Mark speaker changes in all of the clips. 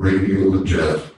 Speaker 1: radio Jeff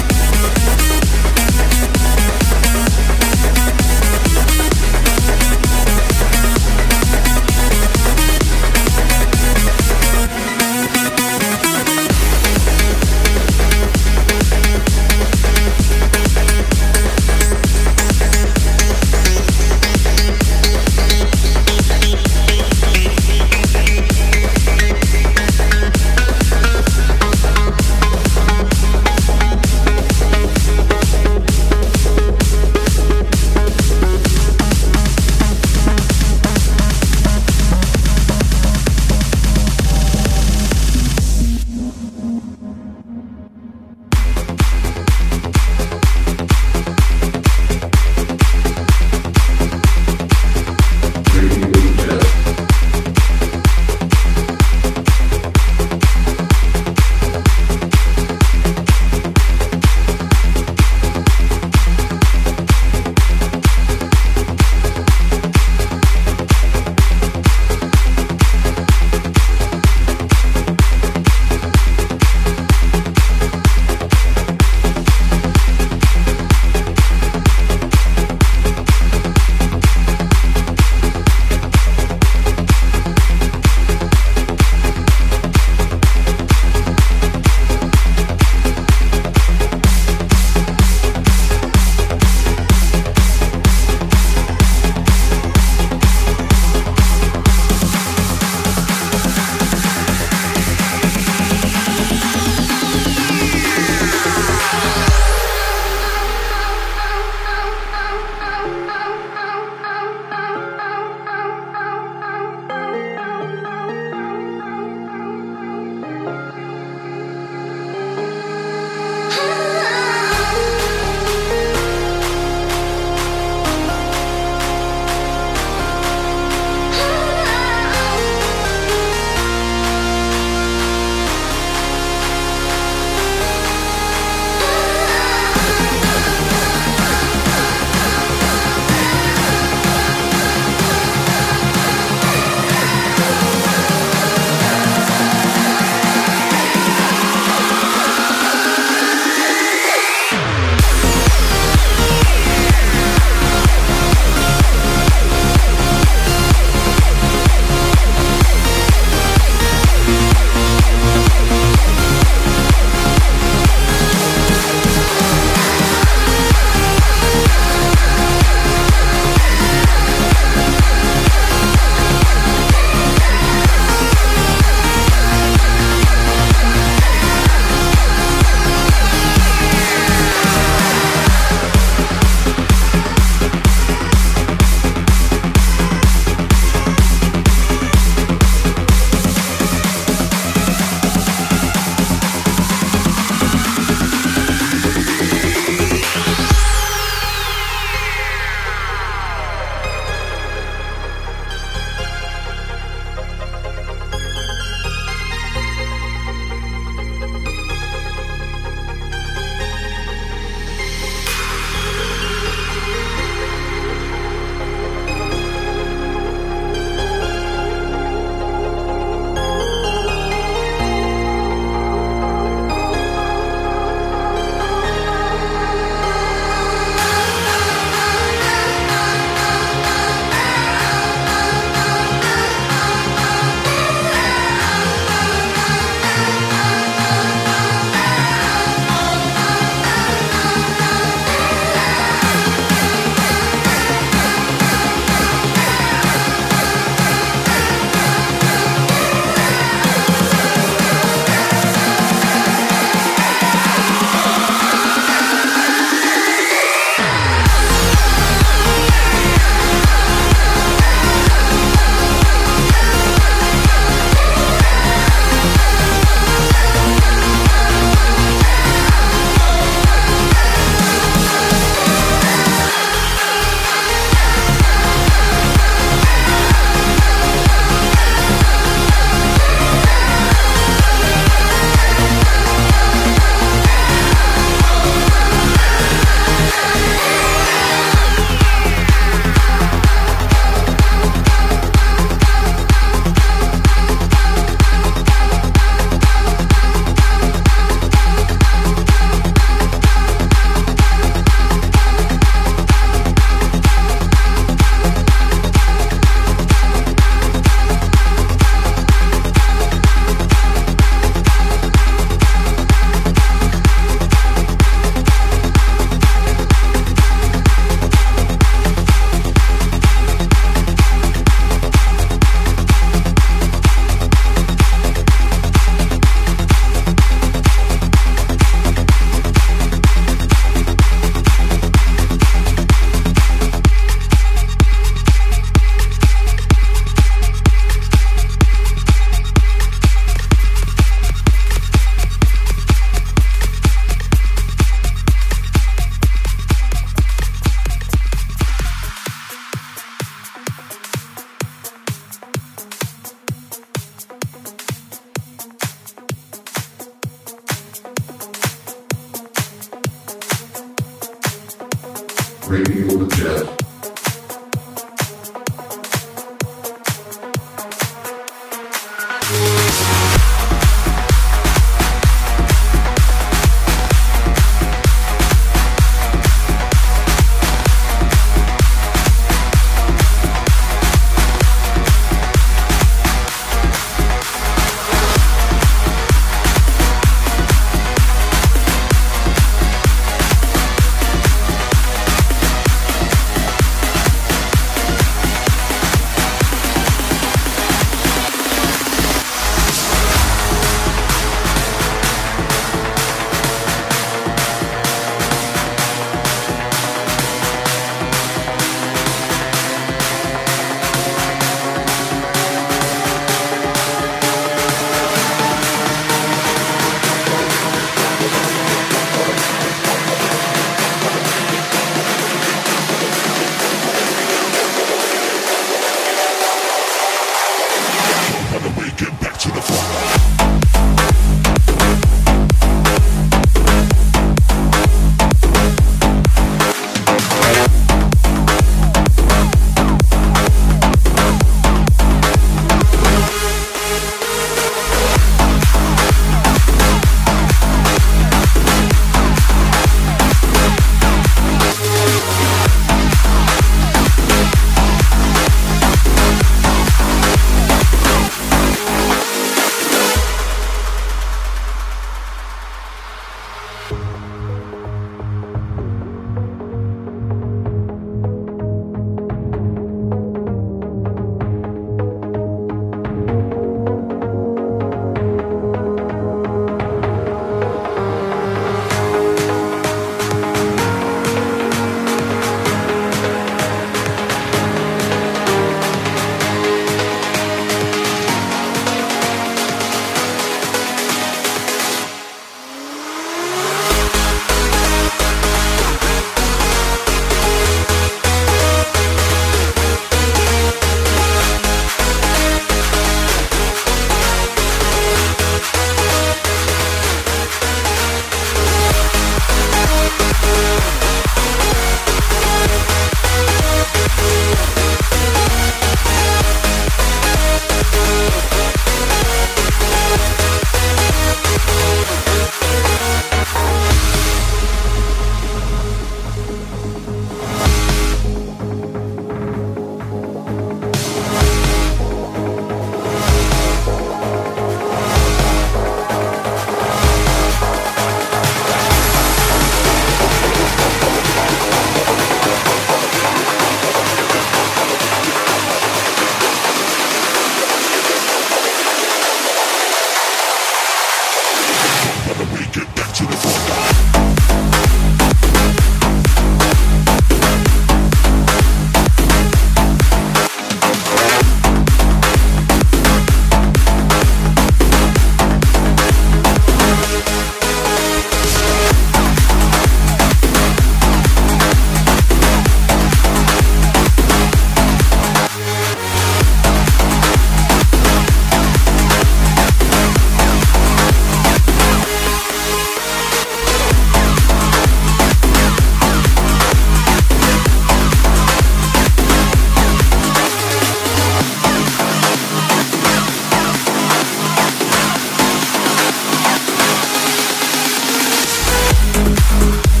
Speaker 2: do